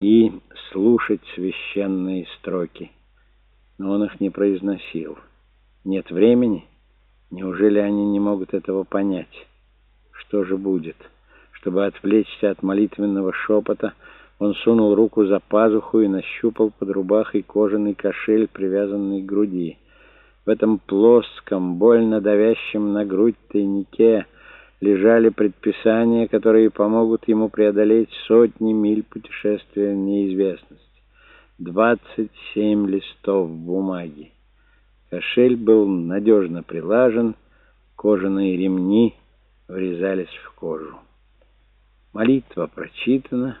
и слушать священные строки. Но он их не произносил. Нет времени? Неужели они не могут этого понять? Что же будет? Чтобы отвлечься от молитвенного шепота, он сунул руку за пазуху и нащупал под рубахой кожаный кошель, привязанный к груди. В этом плоском, больно давящем на грудь тайнике лежали предписания, которые помогут ему преодолеть сотни миль путешествия в неизвестность. Двадцать семь листов бумаги. Кошель был надежно прилажен, кожаные ремни врезались в кожу. Молитва прочитана,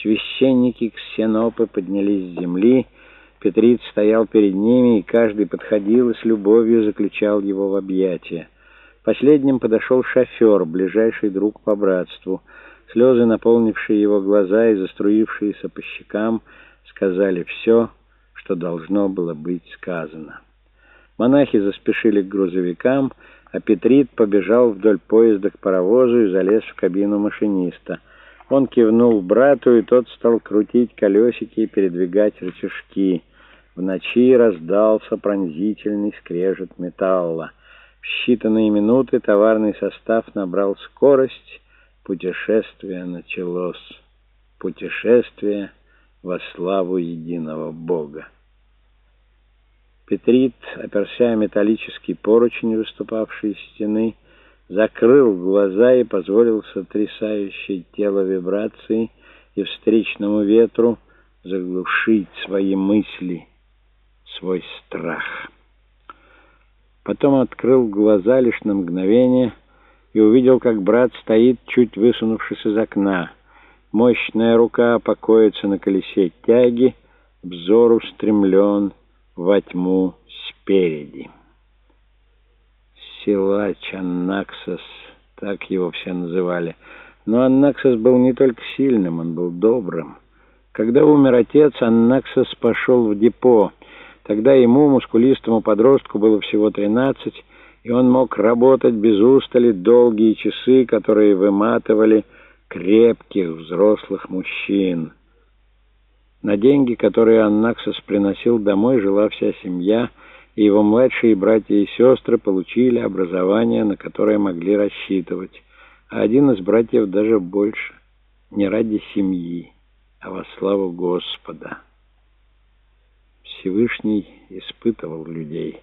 священники ксенопы поднялись с земли, Петрит стоял перед ними, и каждый подходил и с любовью заключал его в объятия. Последним подошел шофер, ближайший друг по братству. Слезы, наполнившие его глаза и заструившиеся по щекам, сказали все, что должно было быть сказано. Монахи заспешили к грузовикам, а Петрит побежал вдоль поезда к паровозу и залез в кабину машиниста. Он кивнул брату, и тот стал крутить колесики и передвигать рычажки. В ночи раздался пронзительный скрежет металла. В считанные минуты товарный состав набрал скорость. Путешествие началось. Путешествие во славу единого Бога. Петрит, оперся металлический поручень, выступавший из стены, закрыл глаза и позволил сотрясающей тело вибрации и встречному ветру заглушить свои мысли, свой страх. Потом открыл глаза лишь на мгновение и увидел, как брат стоит, чуть высунувшись из окна. Мощная рука покоится на колесе тяги, взор устремлен во тьму спереди. Силач Аннаксос, так его все называли. Но Аннаксос был не только сильным, он был добрым. Когда умер отец, Аннаксос пошел в депо. Тогда ему, мускулистому подростку, было всего тринадцать, и он мог работать без устали долгие часы, которые выматывали крепких взрослых мужчин. На деньги, которые Аннаксос приносил домой, жила вся семья, и его младшие братья и сестры получили образование, на которое могли рассчитывать, а один из братьев даже больше, не ради семьи, а во славу Господа. Всевышний испытывал людей,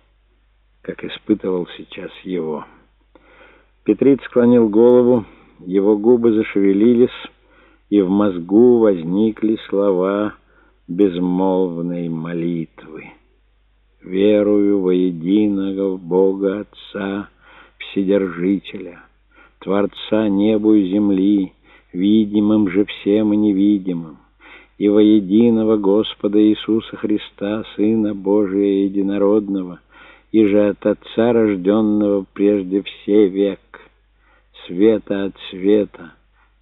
как испытывал сейчас его. Петрит склонил голову, его губы зашевелились, и в мозгу возникли слова безмолвной молитвы. «Верую во единого Бога Отца, Вседержителя, Творца небу и земли, видимым же всем и невидимым, и во единого Господа Иисуса Христа, Сына Божия Единородного, и же от Отца, рожденного прежде все век, света от света,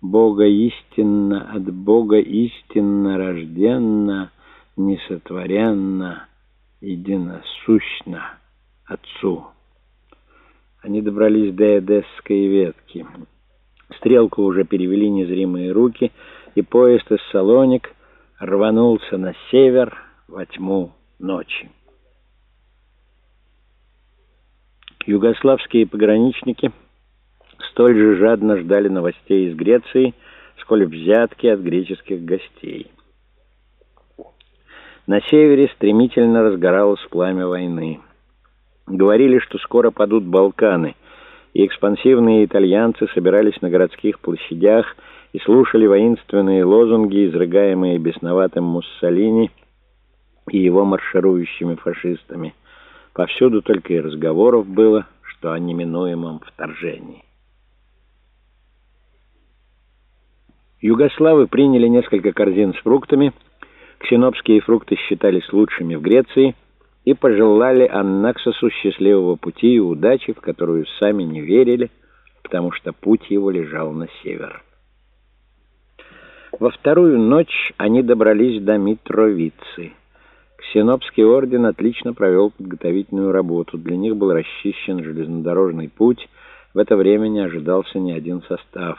Бога истинно от Бога истинно рожденно, несотворенно, единосущно Отцу. Они добрались до Эдесской ветки. Стрелку уже перевели незримые руки, и поезд из Салоник — рванулся на север во тьму ночи. Югославские пограничники столь же жадно ждали новостей из Греции, сколь взятки от греческих гостей. На севере стремительно разгоралось пламя войны. Говорили, что скоро падут Балканы, и экспансивные итальянцы собирались на городских площадях и слушали воинственные лозунги, изрыгаемые бесноватым Муссолини и его марширующими фашистами. Повсюду только и разговоров было, что о неминуемом вторжении. Югославы приняли несколько корзин с фруктами, ксенопские фрукты считались лучшими в Греции и пожелали Аннаксосу счастливого пути и удачи, в которую сами не верили, потому что путь его лежал на север. Во вторую ночь они добрались до Митровицы. Ксенопский орден отлично провел подготовительную работу. Для них был расчищен железнодорожный путь. В это время не ожидался ни один состав.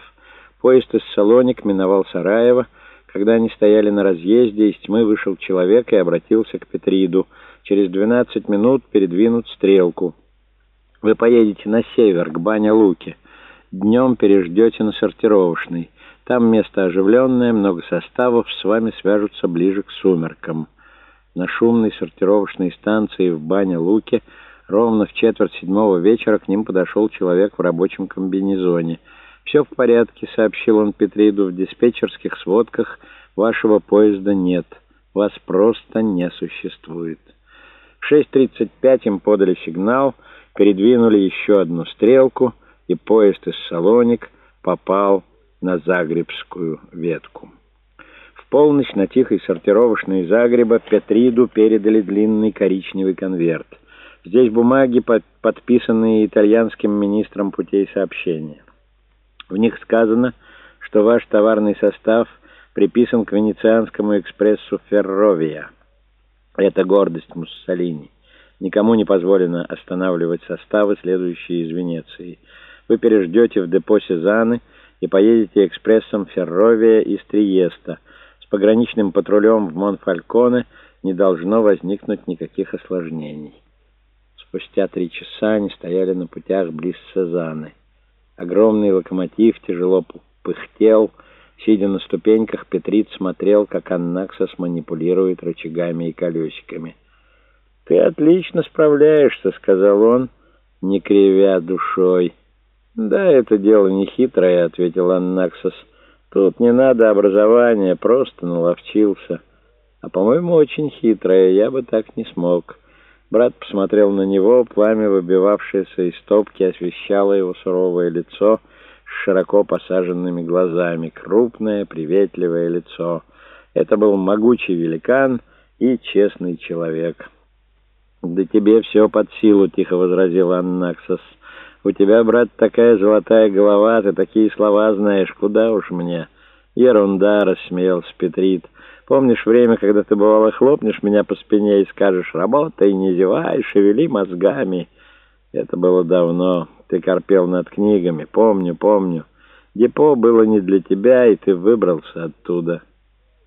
Поезд из Салоник миновал Сараево, Когда они стояли на разъезде, из тьмы вышел человек и обратился к Петриду. «Через двенадцать минут передвинуть стрелку. Вы поедете на север, к Баня-Луке. Днем переждете на сортировочной. Там место оживленное, много составов, с вами свяжутся ближе к сумеркам». На шумной сортировочной станции в Баня-Луке ровно в четверть седьмого вечера к ним подошел человек в рабочем комбинезоне — «Все в порядке», — сообщил он Петриду. «В диспетчерских сводках вашего поезда нет. Вас просто не существует». В 6.35 им подали сигнал, передвинули еще одну стрелку, и поезд из Салоник попал на Загребскую ветку. В полночь на тихой сортировочной Загреба Петриду передали длинный коричневый конверт. Здесь бумаги, подписанные итальянским министром путей сообщения. В них сказано, что ваш товарный состав приписан к венецианскому экспрессу «Ферровия». Это гордость Муссолини. Никому не позволено останавливать составы, следующие из Венеции. Вы переждете в депо Сезаны и поедете экспрессом «Ферровия» из Триеста. С пограничным патрулем в Монфальконе не должно возникнуть никаких осложнений. Спустя три часа они стояли на путях близ Сезаны. Огромный локомотив тяжело пыхтел. Сидя на ступеньках, Петрит смотрел, как Аннаксос манипулирует рычагами и колесиками. «Ты отлично справляешься», — сказал он, не кривя душой. «Да, это дело не хитрое», — ответил Аннаксос. «Тут не надо образования, просто наловчился. А, по-моему, очень хитрое, я бы так не смог». Брат посмотрел на него, пламя, выбивавшееся из топки, освещало его суровое лицо с широко посаженными глазами, крупное, приветливое лицо. Это был могучий великан и честный человек. «Да тебе все под силу», — тихо возразил Аннаксос. «У тебя, брат, такая золотая голова, ты такие слова знаешь, куда уж мне?» «Ерунда», — рассмеялся Петрит. Помнишь время, когда ты, бывало, хлопнешь меня по спине и скажешь «Работай, не зевай, шевели мозгами». Это было давно. Ты корпел над книгами. Помню, помню. Депо было не для тебя, и ты выбрался оттуда».